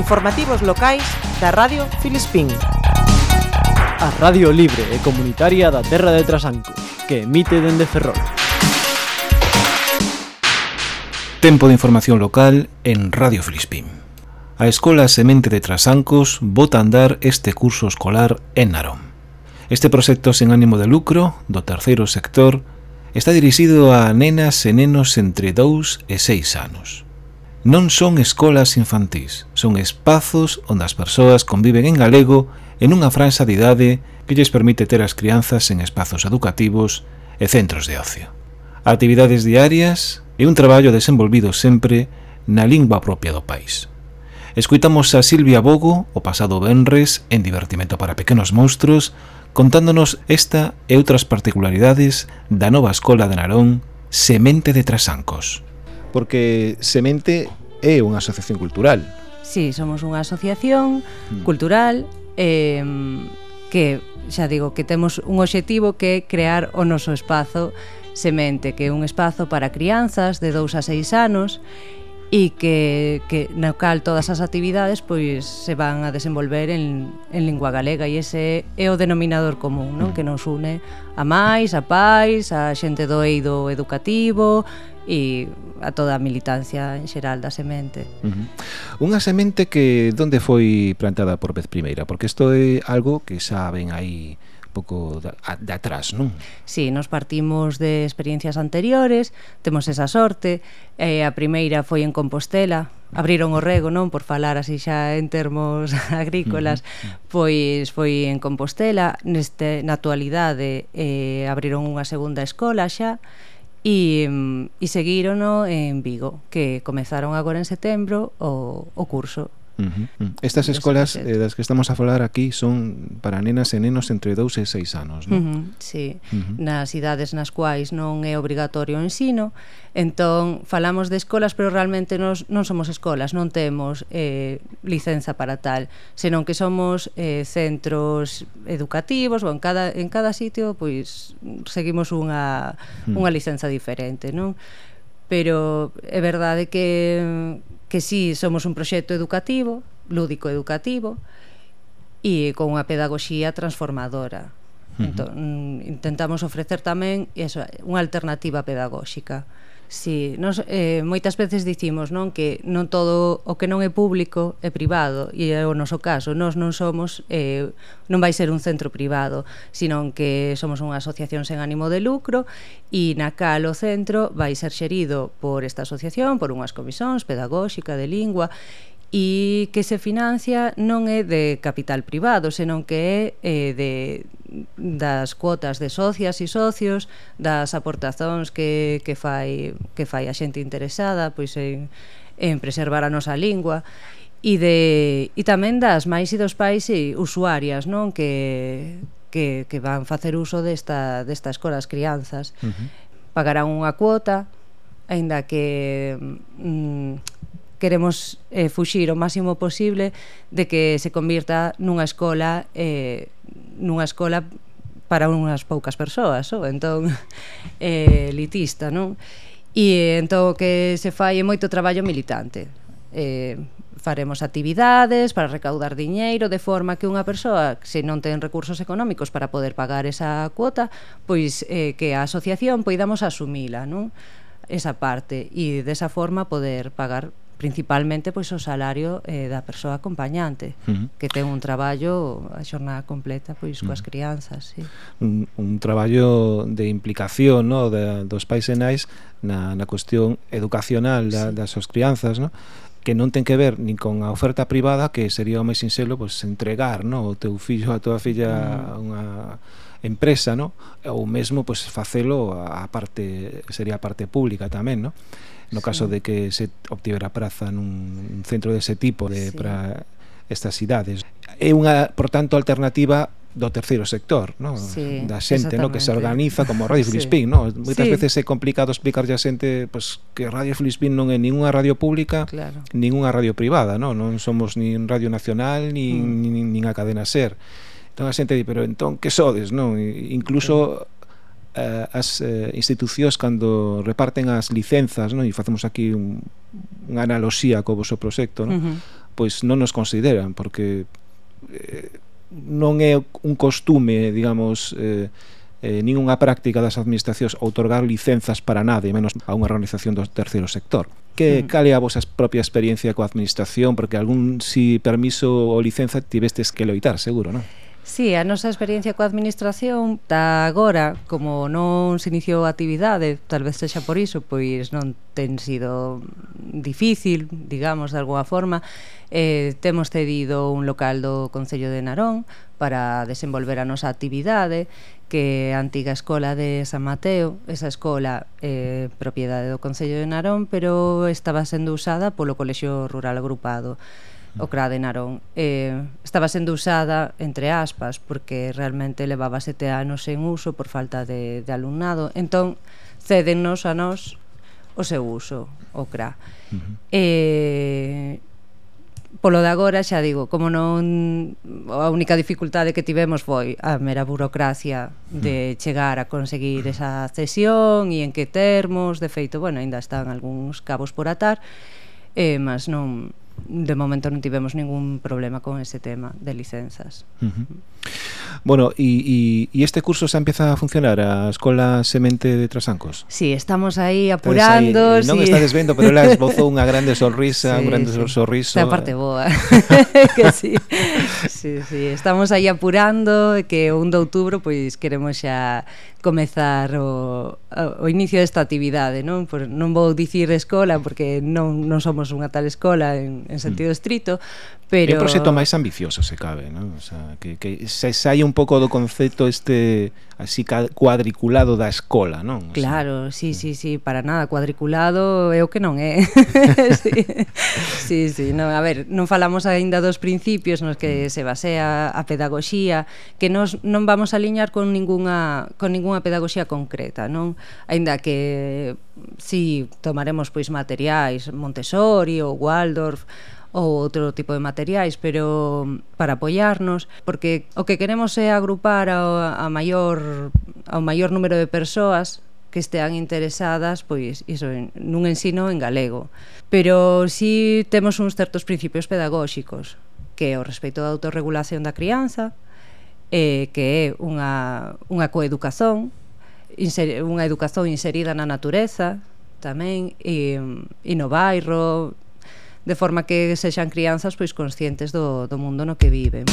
Informativos locais da Radio Filispín. A Radio Libre e Comunitaria da Terra de Trasanco, que emite dende Ferrol. Tempo de información local en Radio Filispín. A Escola Semente de Trasancos bota a andar este curso escolar en Narón. Este proxecto sen ánimo de lucro do terceiro sector está dirixido a nenas e nenos entre 2 e 6 anos non son escolas infantís, son espazos onde as persoas conviven en galego e nunha franxa de idade que lles permite ter as crianzas en espazos educativos e centros de ocio. Actividades diarias e un traballo desenvolvido sempre na lingua propia do país. Escuitamos a Silvia Bogo o pasado Benres en Divertimento para Pequenos Monstruos, contándonos esta e outras particularidades da nova escola de Narón Semente de Trasancos porque Semente é unha asociación cultural. Sí, somos unha asociación mm. cultural eh, que, xa digo, que temos un obxectivo que é crear o noso espazo Semente, que é un espazo para crianzas de 2 a 6 anos e que, que na cal todas as actividades pois se van a desenvolver en, en lingua galega e ese é o denominador común non? Mm. que nos une a máis, a pais, a xente do eido educativo, e a toda a militancia en xeral da semente. Uh -huh. Unha semente que donde foi plantada por vez primeira, porque isto é algo que saben aí pouco de, de atrás, non? Sí, nos partimos de experiencias anteriores, temos esa sorte, eh, a primeira foi en Compostela, abriron o rego, non, por falar así xa en termos agrícolas, pois foi en Compostela, neste na actualidade eh abriron unha segunda escola xa e, e mm, seguírono en Vigo, que comezaron agora en setembro o, o curso. Uh -huh. Estas escolas eh, das que estamos a falar aquí son para nenas e nenos entre 2 e 6 anos, non? Uh -huh, sí, uh -huh. nas idades nas cuais non é obrigatorio o ensino, entón falamos de escolas, pero realmente nos, non somos escolas, non temos eh, licenza para tal, senón que somos eh, centros educativos, ou en cada, en cada sitio pois seguimos unha, uh -huh. unha licenza diferente, non? Pero é verdade que que si sí, somos un proxecto educativo, lúdico educativo, e con unha pedagogía transformadora. Uh -huh. entón, mm, intentamos ofrecer tamén eso, unha alternativa pedagóxica. Sí, nos, eh, moitas veces dicimos non que non todo o que non é público é privado e é o noso caso, nós non somos eh, non vai ser un centro privado sino que somos unha asociación sen ánimo de lucro e na cal o centro vai ser xerido por esta asociación, por unhas comisóns pedagóxica de lingua e que se financia non é de capital privado, senón que é eh, de das cuotas de socias e socios, das aportazóns que, que, fai, que fai a xente interesada pois en, en preservar a nosa lingua e, de, e tamén das máis e dos pais e usuarias non que, que, que van facer uso desta, destas coras crianzas uh -huh. pagarán unha cuota aínda que mm, queremos eh, fuxir o máximo posible de que se convirta nunha escola eh, nunha escola para unhas poucas persoas, ou entón eh, elitista, non? E entón o que se fai é moito traballo militante. Eh, faremos actividades para recaudar diñeiro de forma que unha persoa, se non ten recursos económicos para poder pagar esa cuota, pois eh, que a asociación poidamos asumila, non? esa parte e desa forma poder pagar principalmente pois o salario eh, da persoa acompañante, uh -huh. que ten un traballo a xornada completa pois coas uh -huh. crianzas, sí. Un, un traballo de implicación, no, de, dos pais e nais na na cuestión educacional da, sí. das súas crianzas, no? que non ten que ver nin con a oferta privada que sería o máis sinxelo pois entregar, no, o teu fillo a tua filla uh -huh. Mm. unha empresa, no, ou mesmo pois facelo a parte sería a parte pública tamén, no? no caso sí. de que se obtivera praza nun centro dese tipo de sí. para estas cidades. É unha, por tanto, alternativa do terceiro sector, no? sí, da xente no? que se organiza como Radio sí. Filispín. No? Moitas sí. veces é complicado explicarlle a xente pues, que Radio Filispín non é ninguna radio pública, claro. ninguna radio privada, no? non somos nin Radio Nacional, nin, mm. nin, nin a cadena SER. Entón a xente di, pero entón que sodes? Non? Incluso... Sí eh, as eh, institucións cando reparten as licenzas, non? E facemos aquí un, unha analoxía co vosso proxecto, non? Uh -huh. Pois non nos consideran porque eh, non é un costume, digamos, eh, eh, nin unha práctica das administracións outorgar licenzas para nade, menos a unha organización do terceiro sector. Que mm. cale a vosa propia experiencia coa administración, porque algún si permiso ou licenza tivestes que loitar, seguro, non? Sí, a nosa experiencia coa administración ta agora, como non se iniciou a actividade, tal vez sexa por iso, pois non ten sido difícil, digamos, de alguna forma. Eh, temos cedido un local do Concello de Narón para desenvolver a nosa actividade, que a antiga escola de San Mateo, esa escola é eh, propiedade do Concello de Narón, pero estaba sendo usada polo Colexio Rural Agrupado o CRA de Narón. Eh, estaba sendo usada, entre aspas, porque realmente levaba sete anos en uso por falta de, de alumnado. Entón, cédennos a nós o seu uso, o CRA. Uh -huh. Eh, polo de agora xa digo, como non a única dificultade que tivemos foi a mera burocracia de mm. chegar a conseguir esa cesión e en que termos, de feito, bueno, aínda están algúns cabos por atar, eh, mas non de momento non tivemos ningún problema con ese tema de licenzas. Uh -huh. Bueno, e este curso xa empieza a funcionar a Escola Semente de Trasancos? Sí, estamos aí apurando. aí, non sí. estades vendo, pero ela esbozou unha grande sonrisa, sí, un grande sí. sorriso. Esta parte boa. que sí. sí, sí. Estamos aí apurando que o 1 de outubro pois queremos xa comezar o, o inicio desta actividade, non? Por, non vou dicir escola porque non, non somos unha tal escola en, en sentido mm. estrito, pero... É un proxecto máis ambicioso, se cabe, non? O sea, que, que se, saía un pouco do concepto este así cuadriculado da escola, non? O sea, claro, sí, mm. sí, sí, para nada, cuadriculado é o que non é. Eh? sí. sí, sí, no, a ver, non falamos aínda dos principios nos que mm. se basea a pedagogía, que nos non vamos a aliñar con ningunha con ningunha pedagogía concreta, non? Aínda que si sí, tomaremos pois materiais Montessori ou Waldorf ou outro tipo de materiais, pero para apoiarnos, porque o que queremos é agrupar ao, a maior ao maior número de persoas que estean interesadas pois iso nun ensino en galego. Pero si sí temos uns certos principios pedagóxicos, que é o respeito da autorregulación da crianza, eh, que é unha, unha coeducación, unha educación inserida na natureza, tamén, e, e no bairro, de forma que sexan crianzas pois conscientes do, do mundo no que viven.